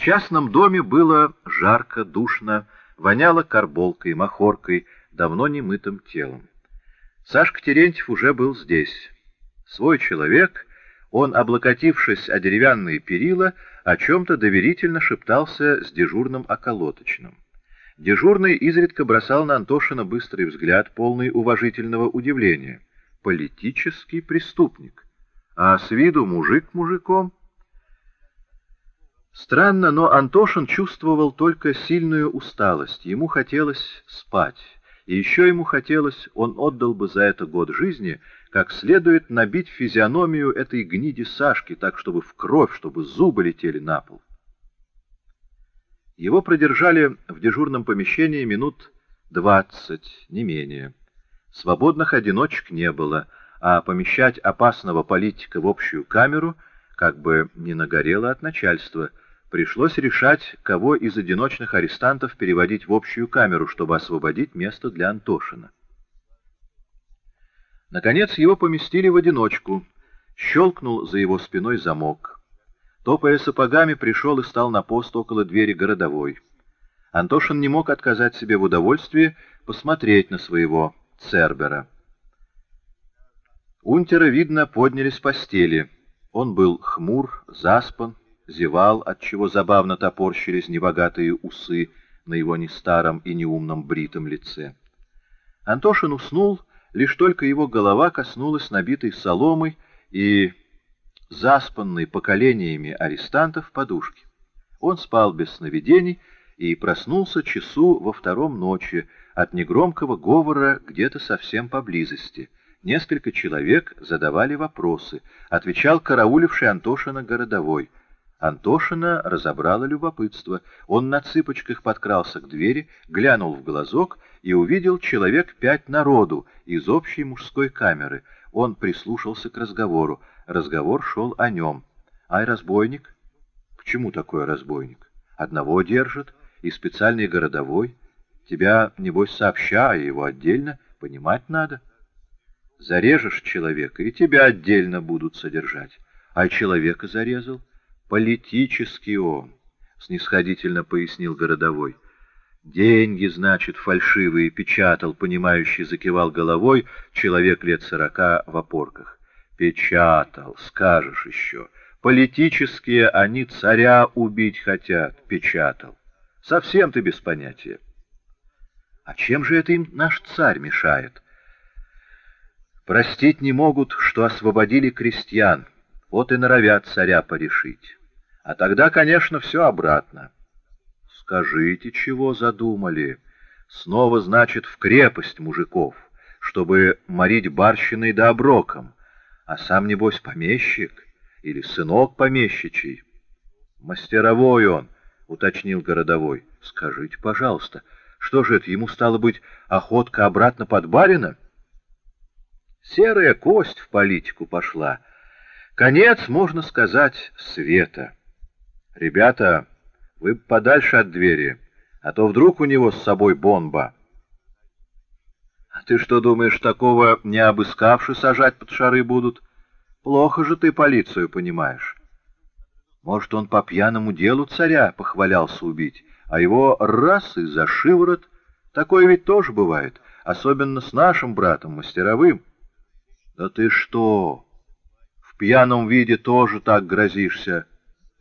частном доме было жарко, душно, воняло карболкой, махоркой, давно немытым телом. Сашка Терентьев уже был здесь. Свой человек, он, облокотившись о деревянные перила, о чем-то доверительно шептался с дежурным околоточным. Дежурный изредка бросал на Антошина быстрый взгляд, полный уважительного удивления. Политический преступник. А с виду мужик мужиком — Странно, но Антошин чувствовал только сильную усталость. Ему хотелось спать. И еще ему хотелось, он отдал бы за это год жизни, как следует набить физиономию этой гниди Сашки, так, чтобы в кровь, чтобы зубы летели на пол. Его продержали в дежурном помещении минут двадцать, не менее. Свободных одиночек не было, а помещать опасного политика в общую камеру как бы не нагорело от начальства — пришлось решать, кого из одиночных арестантов переводить в общую камеру, чтобы освободить место для Антошина. Наконец его поместили в одиночку. Щелкнул за его спиной замок. Топая сапогами, пришел и стал на пост около двери городовой. Антошин не мог отказать себе в удовольствии посмотреть на своего Цербера. Унтера, видно, подняли с постели. Он был хмур, заспан, зевал, отчего забавно топорщились небогатые усы на его нестаром и неумном бритом лице. Антошин уснул, лишь только его голова коснулась набитой соломой и заспанной поколениями арестантов подушки. Он спал без сновидений и проснулся часу во втором ночи от негромкого говора где-то совсем поблизости. Несколько человек задавали вопросы, отвечал карауливший Антошина городовой — Антошина разобрало любопытство. Он на цыпочках подкрался к двери, глянул в глазок и увидел человек пять народу из общей мужской камеры. Он прислушался к разговору. Разговор шел о нем. «Ай, разбойник?» «Почему такой разбойник?» «Одного держит, и специальный городовой. Тебя, небось, сообща, а его отдельно, понимать надо. Зарежешь человека, и тебя отдельно будут содержать. А человека зарезал?» Политический он, — снисходительно пояснил городовой. Деньги, значит, фальшивые печатал, понимающий закивал головой человек лет сорока в опорках. Печатал, скажешь еще. Политические они царя убить хотят, печатал. Совсем ты без понятия. А чем же это им наш царь мешает? Простить не могут, что освободили крестьян, вот и норовят царя порешить. А тогда, конечно, все обратно. Скажите, чего задумали? Снова, значит, в крепость мужиков, чтобы морить барщиной да оброком. А сам, небось, помещик или сынок помещичий. Мастеровой он, уточнил городовой. Скажите, пожалуйста, что же это, ему стало быть охотка обратно под барина? Серая кость в политику пошла. Конец, можно сказать, света. «Ребята, вы подальше от двери, а то вдруг у него с собой бомба». «А ты что думаешь, такого не обыскавши сажать под шары будут? Плохо же ты полицию понимаешь». Может, он по пьяному делу царя похвалялся убить, а его раз и за шиворот. Такое ведь тоже бывает, особенно с нашим братом, мастеровым. Да ты что, в пьяном виде тоже так грозишься?»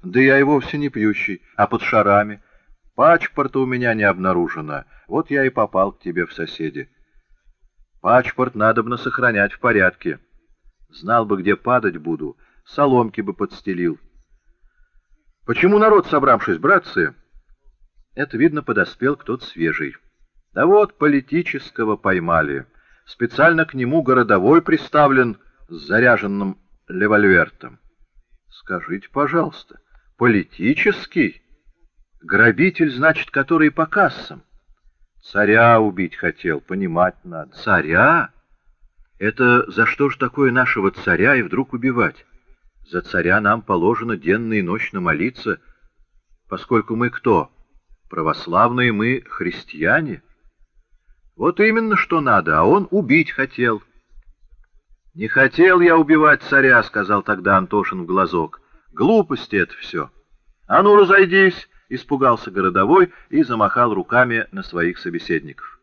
Да я и вовсе не пьющий, а под шарами. Пачпорта у меня не обнаружено, вот я и попал к тебе в соседи. Пачпорт надобно сохранять в порядке. Знал бы, где падать буду, соломки бы подстелил. Почему народ, собравшись, братцы? Это, видно, подоспел кто-то свежий. Да вот, политического поймали. Специально к нему городовой приставлен с заряженным револьвертом. Скажите, пожалуйста, Политический? Грабитель, значит, который по кассам. Царя убить хотел, понимать надо. Царя? Это за что ж такое нашего царя и вдруг убивать? За царя нам положено денно и ночно молиться, поскольку мы кто? Православные мы христиане. Вот именно что надо, а он убить хотел. «Не хотел я убивать царя», — сказал тогда Антошин в глазок. Глупости это все. «А ну, разойдись!» — испугался городовой и замахал руками на своих собеседников.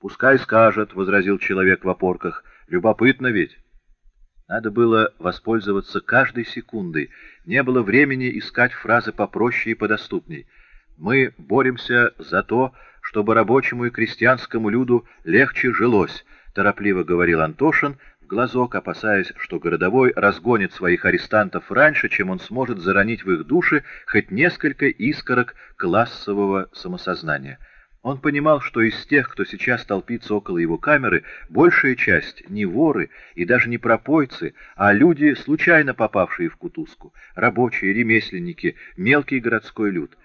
«Пускай скажет», — возразил человек в опорках, — «любопытно ведь». Надо было воспользоваться каждой секундой, не было времени искать фразы попроще и подоступней. Мы боремся за то, чтобы рабочему и крестьянскому люду легче жилось, торопливо говорил Антошин, в глазок, опасаясь, что городовой разгонит своих арестантов раньше, чем он сможет заронить в их души хоть несколько искорок классового самосознания. Он понимал, что из тех, кто сейчас толпится около его камеры, большая часть не воры и даже не пропойцы, а люди, случайно попавшие в кутузку, рабочие, ремесленники, мелкий городской люд.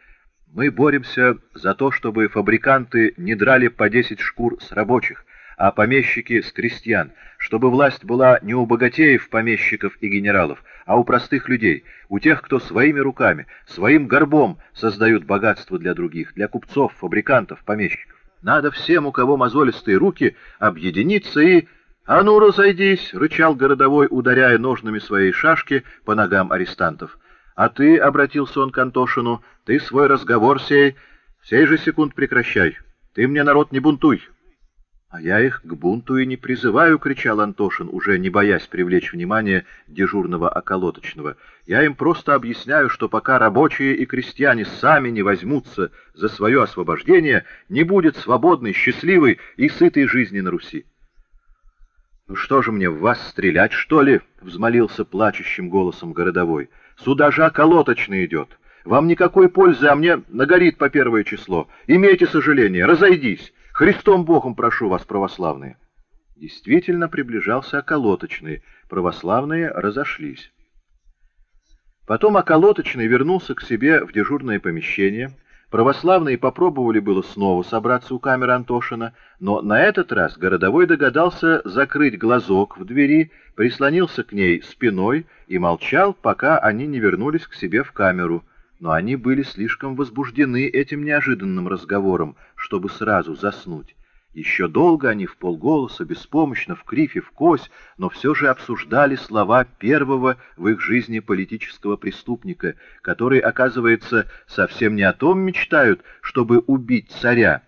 Мы боремся за то, чтобы фабриканты не драли по 10 шкур с рабочих, а помещики с крестьян, чтобы власть была не у богатеев, помещиков и генералов, а у простых людей, у тех, кто своими руками, своим горбом создают богатство для других, для купцов, фабрикантов, помещиков. Надо всем, у кого мозолистые руки, объединиться и... «А ну, разойдись!» — рычал городовой, ударяя ножными своей шашки по ногам арестантов. «А ты, — обратился он к Антошину, — ты свой разговор сей, сей же секунд прекращай. Ты мне, народ, не бунтуй!» — А я их к бунту и не призываю, — кричал Антошин, уже не боясь привлечь внимание дежурного околоточного. Я им просто объясняю, что пока рабочие и крестьяне сами не возьмутся за свое освобождение, не будет свободной, счастливой и сытой жизни на Руси. — Ну что же мне, в вас стрелять, что ли? — взмолился плачущим голосом городовой. — Сюда же околоточный идет. Вам никакой пользы, а мне нагорит по первое число. Имейте сожаление, разойдись. Христом Богом прошу вас, православные!» Действительно приближался околоточный, православные разошлись. Потом околоточный вернулся к себе в дежурное помещение. Православные попробовали было снова собраться у камеры Антошина, но на этот раз городовой догадался закрыть глазок в двери, прислонился к ней спиной и молчал, пока они не вернулись к себе в камеру но они были слишком возбуждены этим неожиданным разговором, чтобы сразу заснуть. Еще долго они в полголоса, беспомощно, в крифе, в кось, но все же обсуждали слова первого в их жизни политического преступника, которые, оказывается, совсем не о том мечтают, чтобы убить царя.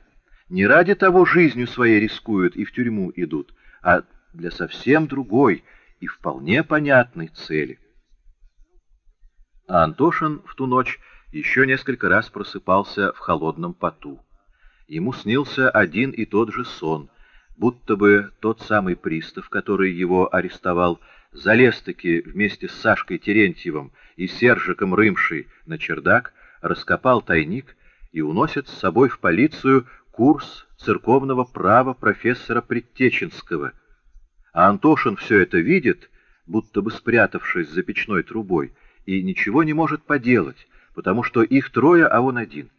Не ради того жизнью своей рискуют и в тюрьму идут, а для совсем другой и вполне понятной цели. А Антошин в ту ночь еще несколько раз просыпался в холодном поту. Ему снился один и тот же сон, будто бы тот самый пристав, который его арестовал, залез-таки вместе с Сашкой Терентьевым и Сержиком Рымшей на чердак, раскопал тайник и уносит с собой в полицию курс церковного права профессора Предтеченского. А Антошин все это видит, будто бы спрятавшись за печной трубой, и ничего не может поделать, потому что их трое, а он один.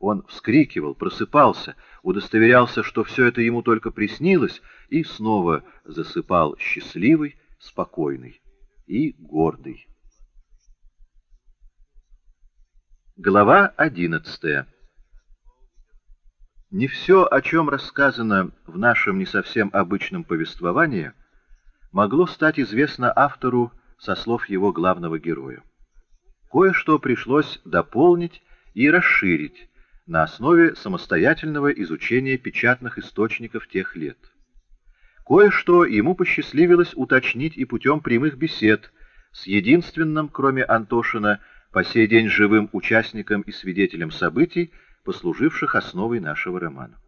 Он вскрикивал, просыпался, удостоверялся, что все это ему только приснилось, и снова засыпал счастливый, спокойный и гордый. Глава одиннадцатая Не все, о чем рассказано в нашем не совсем обычном повествовании, могло стать известно автору со слов его главного героя. Кое-что пришлось дополнить и расширить на основе самостоятельного изучения печатных источников тех лет. Кое-что ему посчастливилось уточнить и путем прямых бесед с единственным, кроме Антошина, по сей день живым участником и свидетелем событий, послуживших основой нашего романа.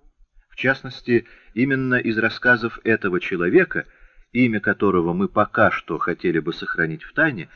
В частности, именно из рассказов этого человека – имя которого мы пока что хотели бы сохранить в тайне,